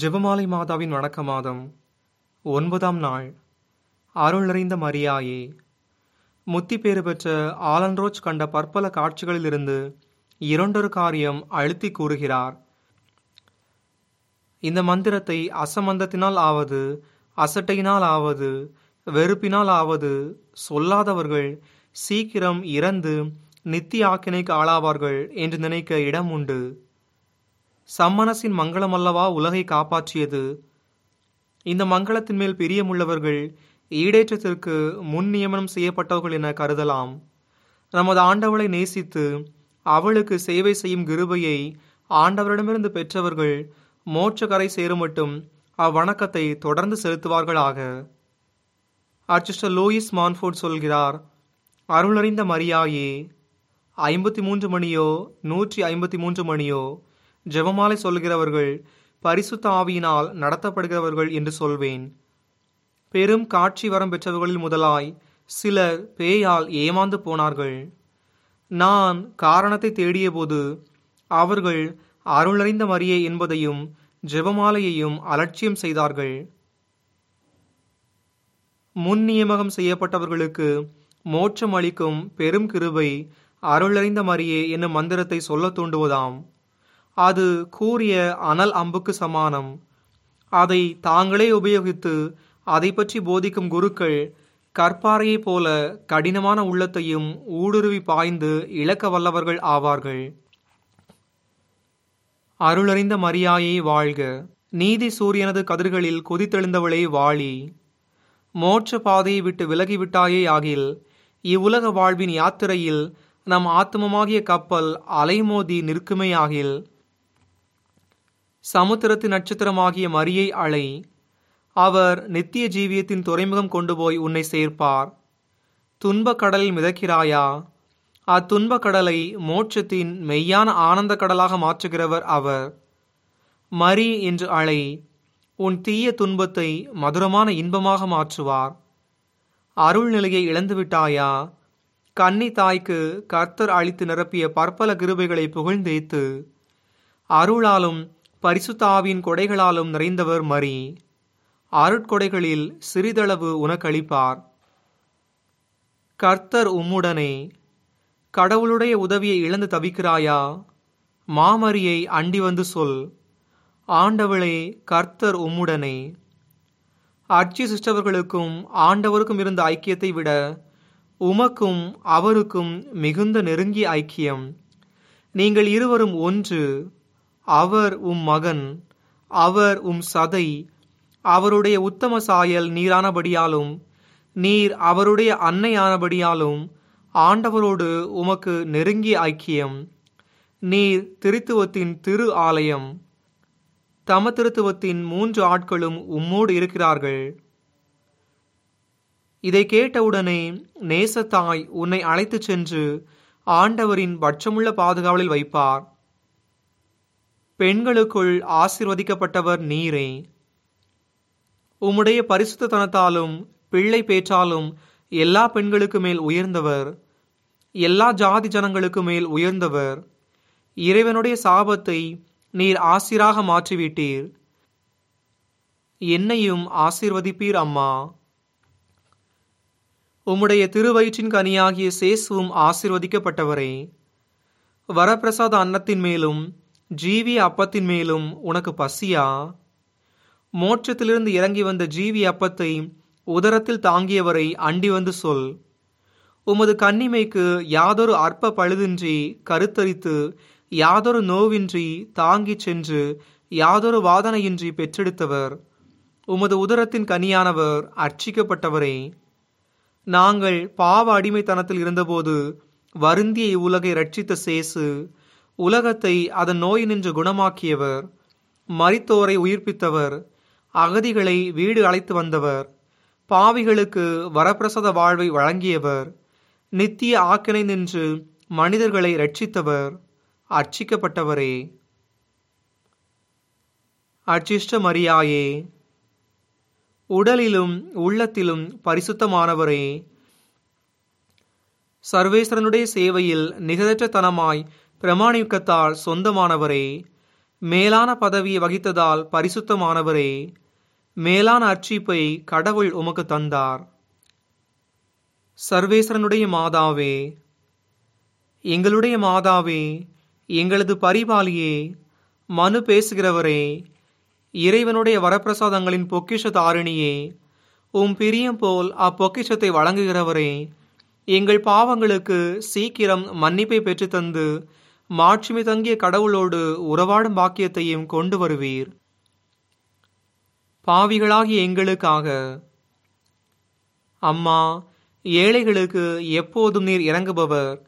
ஜெபமாலை மாதாவின் வணக்க மாதம். ஒன்பதாம் நாள். அருளறிந்த மரியாயே. முத்தி பேறு பெற்ற ஆலன்ரோச் கண்ட பற்பல காட்சிகளிலிருந்து இரண்டொரு காரியம் அழுத்தி கூறுகிறார். இந்த மந்திரத்தை அசமந்தத்தினால் ஆவது அசட்டையினால் ஆவது வெறுப்பினால் ஆவது சொல்லாதவர்கள் சீக்கிரம் இறந்து நித்திய ஆக்கினைக்கு ஆளாவார்கள் என்று நினைக்க இடம் உண்டு. சம்மனசின் மங்களம் அல்லவா உலகை காப்பாற்றியது. இந்த மங்களத்தின் மேல் பிரியமுள்ளவர்கள் ஈடேற்றத்திற்கு முன் நியமனம் செய்யப்பட்டவர்கள் என கருதலாம். நமது ஆண்டவளை நேசித்து அவளுக்கு சேவை செய்யும் கிருபையை ஆண்டவரிடமிருந்து பெற்றவர்கள் மோட்சக்கரை சேரும் மட்டும் அவ்வணக்கத்தை தொடர்ந்து செலுத்துவார்களாக. அர்ச்சிஸ்டர் லூயிஸ் மான்ஃபோர்ட் சொல்கிறார் அருளறிந்த மரியாயே ஐம்பத்தி மூன்று மணியோ நூற்றி ஐம்பத்தி மூன்று மணியோ ஜெபமாலை சொல்கிறவர்கள் பரிசுத்த ஆவியினால் நடத்தப்படுகிறவர்கள் என்று சொல்வேன். பெரும் காட்சி வரம் பெற்றவர்களில் முதலாய் சிலர் பேயால் ஏமாந்து போனார்கள். நான் காரணத்தை தேடியபோது அவர்கள் அருளறிந்த மரியே என்பதையும் ஜெபமாலையையும் அலட்சியம் செய்தார்கள். முன் நியமகம் செய்யப்பட்டவர்களுக்கு மோட்சம் அளிக்கும் பெரும் கிருபை அருளறிந்த மரியே என்னும் மந்திரத்தை சொல்ல தூண்டுவதாம். அது கூறிய அனல் அம்புக்கு சமானம். அதை தாங்களே உபயோகித்து அதை பற்றி போதிக்கும் குருக்கள் கற்பாறையைப் போல கடினமான உள்ளத்தையும் ஊடுருவி பாய்ந்து இழக்க வல்லவர்கள் ஆவார்கள். அருளறிந்த மரியாயை வாழ்க. நீதி சூரியனது கதிர்களில் கொதித்தெழுந்தவளே வாழி மோட்ச பாதையை விட்டு விலகிவிட்டாயே ஆகில் இவ்வுலக வாழ்வின் யாத்திரையில் நம் ஆத்மமாகிய கப்பல் அலைமோதி நிற்குமே சமுத்திரத்து சமுத்திரத்தின் நட்சத்திரமாகிய மரியை அலை அவர் நித்திய ஜீவியத்தின் துறைமுகம் கொண்டு போய் உன்னை சேர்ப்பார். துன்பக் கடலில் மிதக்கிறாயா? அத்துன்பக் கடலை மோட்சத்தின் மெய்யான ஆனந்த கடலாக மாற்றுகிறவர் அவர். மரி என்று அழை உன் தீய துன்பத்தை மதுரமான இன்பமாக மாற்றுவார். அருள் நிலையை இழந்துவிட்டாயா? கன்னி தாய்க்கு கர்த்தர் அளித்து நிரப்பிய பற்பல கிருபைகளை புகழ்ந்தேத்து அருளாலும் பரிசுத்தாவின் கொடைகளாலும் நிறைந்தவர் மரி அருட்கொடைகளில் சிறிதளவு உனக்களிப்பார். கர்த்தர் உம்முடனே கடவுளுடைய உதவியை இழந்து தவிக்கிறாயா? மாமரியை அண்டி வந்து சொல் ஆண்டவளே கர்த்தர் உம்முடனே. அர்ச்சி சிஸ்டவர்களுக்கும் ஆண்டவருக்கும் இருந்த ஐக்கியத்தை விட உமக்கும் அவருக்கும் மிகுந்த நெருங்கிய ஐக்கியம். நீங்கள் இருவரும் ஒன்று அவர் உம் மகன் அவர் உம் சதை அவருடைய உத்தம சாயல் நீரானபடியாலும் நீர் அவருடைய அன்னையானபடியாலும் ஆண்டவரோடு உமக்கு நெருங்கிய ஐக்கியம். நீர் திருத்துவத்தின் திரு ஆலயம். தம திருத்துவத்தின் மூன்று ஆட்களும் உம்மோடு இருக்கிறார்கள். இதை கேட்டவுடனே நேசத்தாய் உன்னை அழைத்துச் சென்று ஆண்டவரின் பட்சமுள்ள பாதுகாவலில் வைப்பார். பெண்களுக்குள் ஆசிர்வதிக்கப்பட்டவர் நீரே. உம்முடைய பரிசுத்தனத்தாலும் பிள்ளை பேற்றாலும் எல்லா பெண்களுக்கு மேல் உயர்ந்தவர். எல்லா ஜாதி ஜனங்களுக்கு மேல் உயர்ந்தவர். இறைவனுடைய சாபத்தை நீர் ஆசிராக மாற்றிவிட்டீர். என்னையும் ஆசிர்வதிப்பீர் அம்மா. உம்முடைய திருவயிற்றின் கனியாகிய சேசுவும் ஆசிர்வதிக்கப்பட்டவரே. வரப்பிரசாத அன்னத்தின் மேலும் ஜீவி அப்பத்தின் மேலும் உனக்கு பசியா? மோட்சத்திலிருந்து இறங்கி வந்த ஜீவி அப்பத்தை உதரத்தில் தாங்கியவரை அண்டி வந்து சொல். உமது கன்னிமைக்கு யாதொரு அற்ப பழுதின்றி கருத்தரித்து யாதொரு நோவின்றி தாங்கிச் சென்று யாதொரு வாதனையின்றி பெற்றெடுத்தவர். உமது உதரத்தின் கனியானவர் அர்ச்சிக்கப்பட்டவரே. நாங்கள் பாவ அடிமைத்தனத்தில் இருந்தபோது வருந்திய இவ்வுலகை ரட்சித்த சேசு உலகத்தை அதன் நோய் நின்று குணமாக்கியவர் மரித்தோரை உயிர்ப்பித்தவர் அகதிகளை வீடு அழைத்து வந்தவர் பாவிகளுக்கு வரப்பிரசாத வாழ்வை வழங்கியவர் நித்திய ஆக்கினை நின்று மனிதர்களை ரட்சித்தவர் அர்ச்சிக்கப்பட்டவரே. அர்ச்சிஷ்ட மரியாயே உடலிலும் உள்ளத்திலும் பரிசுத்தமானவரே. சர்வேஸ்வரனுடைய சேவையில் நிகழற்றத்தனமாய் பிரமாணிக்கத்தால் சொந்தமானவரே மேலான பதவியை வகித்ததால் பரிசுத்தமானவரே மேலான அர்ச்சிப்பை கடவுள் உமக்கு தந்தார். சர்வேஸ்வரனுடைய மாதாவே எங்களுடைய மாதாவே எங்களது பரிபாலியே மனு பேசுகிறவரே இறைவனுடைய வரப்பிரசாதங்களின் பொக்கிஷ தாரிணியே உம் பிரியம் போல் அப்பொக்கிஷத்தை வழங்குகிறவரே எங்கள் பாவங்களுக்கு சீக்கிரம் மன்னிப்பை பெற்றுத்தந்து மாட்சிமை தங்கிய கடவுளோடு உறவாடும் பாக்கியத்தையும் கொண்டு வருவீர். பாவிகளாகிய எங்களுக்காக. அம்மா ஏழைகளுக்கு எப்போதும் நீர் இறங்குபவர்.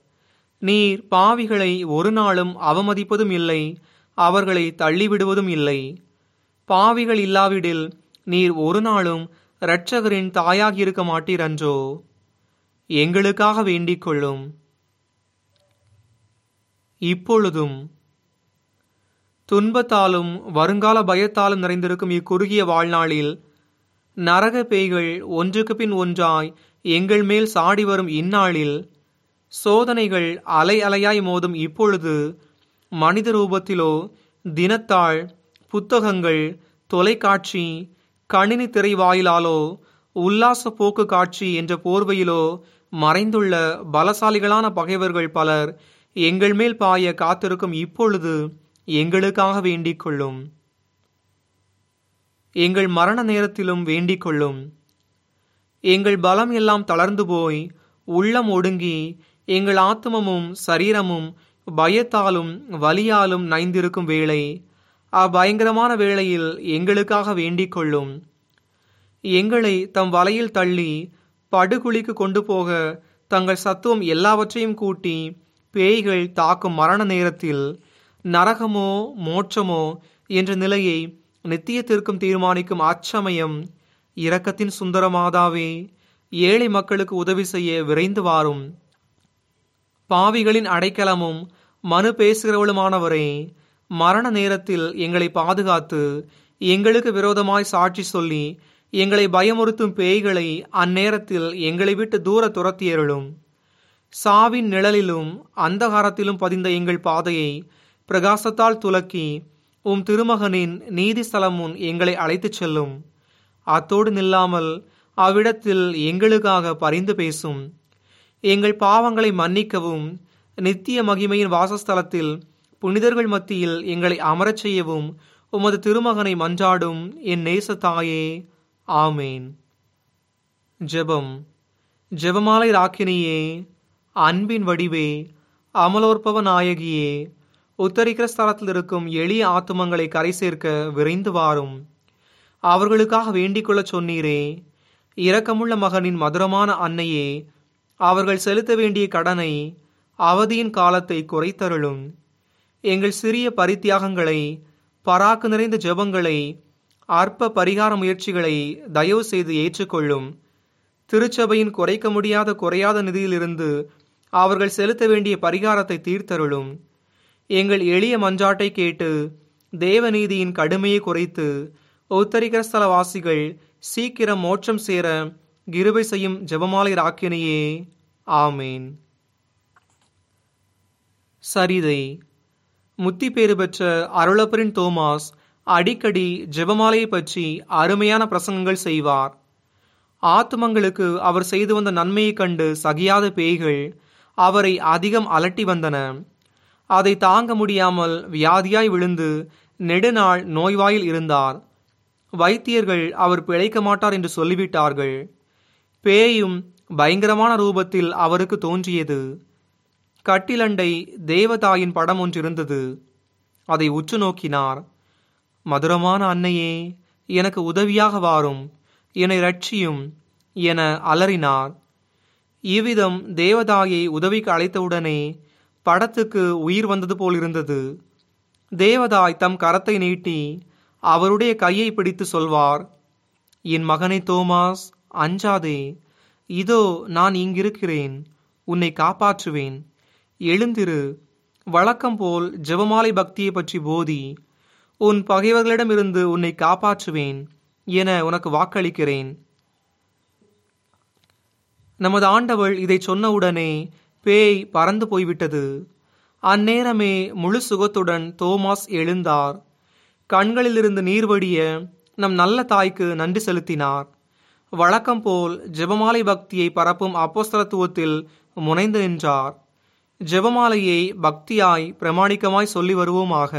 நீர் பாவிகளை ஒரு நாளும் அவமதிப்பதும் இல்லை அவர்களை தள்ளிவிடுவதும் இல்லை. பாவிகள் இல்லாவிடில் நீர் ஒரு நாளும் இரட்சகரின் தாயாகியிருக்க மாட்டீர் அன்றோ. எங்களுக்காக வேண்டிக் கொள்ளும். இப்பொழுதும் துன்பத்தாலும் வருங்கால பயத்தாலும் நிறைந்திருக்கும் இக்குறுகிய வாழ்நாளில் நரக பேய்கள் ஒன்றுக்கு பின் ஒன்றாய் எங்கள் மேல் சாடி வரும் இந்நாளில் சோதனைகள் அலை அலையாய் மோதும் இப்பொழுது மனித ரூபத்திலோ தினத்தாள் புத்தகங்கள் தொலைக்காட்சி கணினி திரை வாயிலாலோ உல்லாச போக்கு காட்சி என்ற போர்வையிலோ மறைந்துள்ள பலசாலிகளான பகைவர்கள் பலர் எங்கள் மேல் பாய காத்திருக்கும் இப்பொழுது எங்களுக்காக வேண்டிக் கொள்ளும். எங்கள் மரண நேரத்திலும் வேண்டிக் கொள்ளும். எங்கள் பலம் எல்லாம் தளர்ந்து போய் உள்ளம் ஒடுங்கி எங்கள் ஆத்மமும் சரீரமும் பயத்தாலும் வலியாலும் நைந்திருக்கும் வேளை அவ்வயங்கரமான வேளையில் எங்களுக்காக வேண்டிக் கொள்ளும். எங்களை தம் வலையில் தள்ளி படுகுழிக்கு கொண்டு போக தங்கள் சத்துவம் எல்லாவற்றையும் கூட்டி பேய்கள் தாக்கும் மரண நேரத்தில் நரகமோ மோட்சமோ என்ற நிலையை நித்தியத்திற்கும் தீர்மானிக்கும் அச்சமயம் இரக்கத்தின் சுந்தரமாதாவே ஏழை மக்களுக்கு உதவி செய்ய விரைந்து வாரும். பாவிகளின் அடைக்கலமும் மனு பேசுகிறவளுமானவரே மரண நேரத்தில் எங்களை பாதுகாத்து எங்களுக்கு விரோதமாய் சாட்சி சொல்லி எங்களை பயமுறுத்தும் பேய்களை அந்நேரத்தில் எங்களை விட்டு தூர துரத்தியருளும். சாவின் நிழலிலும் அந்தகாரத்திலும் பதிந்த எங்கள் பாதையை பிரகாசத்தால் துலக்கி உம் திருமகனின் நீதி ஸ்தலம் முன் எங்களை அழைத்துச் செல்லும். அத்தோடு நில்லாமல் அவ்விடத்தில் எங்களுக்காக பரிந்து பேசும். எங்கள் பாவங்களை மன்னிக்கவும் நித்திய மகிமையின் வாசஸ்தலத்தில் புனிதர்கள் மத்தியில் எங்களை அமரச் செய்யவும் உமது திருமகனை மன்றாடும் என் நேச தாயே. ஆமேன். ஜெபம். ஜெபமாலை ராக்கினியே அன்பின் வடிவே அமலோற்பவ நாயகியே உத்தரிக்கிற ஸ்தலத்தில் இருக்கும் எளிய ஆத்துமங்களை கரை சேர்க்க விரைந்து வாரும். அவர்களுக்காக வேண்டிக்கொள்ளச் சொன்னீரே இரக்கமுள்ள மகனின் மதுரமான அன்னையே அவர்கள் செலுத்த வேண்டிய கடனை அவதியின் காலத்தை குறைத்தருளும். எங்கள் சிறிய பரித்தியாகங்களை பராக்கு நிறைந்த ஜெபங்களை அற்ப பரிகார முயற்சிகளை தயவு செய்து ஏற்றுக்கொள்ளும். திருச்சபையின் குறைக்க முடியாத குறையாத நிதியிலிருந்து அவர்கள் செலுத்த வேண்டிய பரிகாரத்தை தீர்த்தருளும். எங்கள் எளிய மஞ்சாட்டை கேட்டு தேவநீதியின் கடுமையை குறைத்து உத்தரிகரஸ்தலவாசிகள் சீக்கிரம் மோட்சம் சேர கிருபை செய்யும் ஜெபமாலை ராக்கினையே ஆமேன். சரிதை முத்தி பேறு பெற்ற அருளப்பரின் தோமாஸ் அடிக்கடி ஜெபமாலையை பற்றி அருமையான பிரசங்கங்கள் செய்வார். ஆத்துமங்களுக்கு அவர் செய்து வந்த நன்மையைக் கண்டு சகியாத பேய்கள் அவரை அதிகம் அலட்டி வந்தன. அதை தாங்க முடியாமல் வியாதியாய் விழுந்து நெடுநாள் நோய்வாயில் இருந்தார். வைத்தியர்கள் அவர் பிழைக்க மாட்டார் என்று சொல்லிவிட்டார்கள். பேயும் பயங்கரமான ரூபத்தில் அவருக்கு தோன்றியது. கட்டிலண்டை தேவதாயின் படம் ஒன்றிருந்தது. அதை உற்று நோக்கினார். மதுரமான அன்னையே எனக்கு உதவியாக வாரும். என்னை ரட்சியும் என அலறினார். இவ்விதம் தேவதாயை உதவிக்கு அழைத்தவுடனே படத்துக்கு உயிர் வந்தது போல் இருந்தது தேவதாய் தம் கரத்தை நீட்டி அவருடைய கையை பிடித்து சொல்வார் என் மகனை தோமாஸ் அஞ்சாதே இதோ நான் இங்கிருக்கிறேன் உன்னை காப்பாற்றுவேன். எழுந்திரு வழக்கம் போல் ஜெபமாலை பக்தியை பற்றி போதி உன் பகைவர்களிடமிருந்து உன்னை காப்பாற்றுவேன். என உனக்கு வாக்களிக்கிறேன். நமது ஆண்டவள் இதை சொன்னவுடனே பேய் பறந்து போய்விட்டது. அந்நேரமே முழு சுகத்துடன் தோமாஸ் எழுந்தார். கண்களிலிருந்து நீர் வடிய நம் நல்ல தாய்க்கு நன்றி செலுத்தினார். வழக்கம் போல் ஜெபமாலை பக்தியை பரப்பும் அப்போஸ்தலத்துவத்தில் முனைந்து நின்றார். ஜெபமாலையை பக்தியாய் பிரமாணிக்கமாய் சொல்லி வருவோமாக.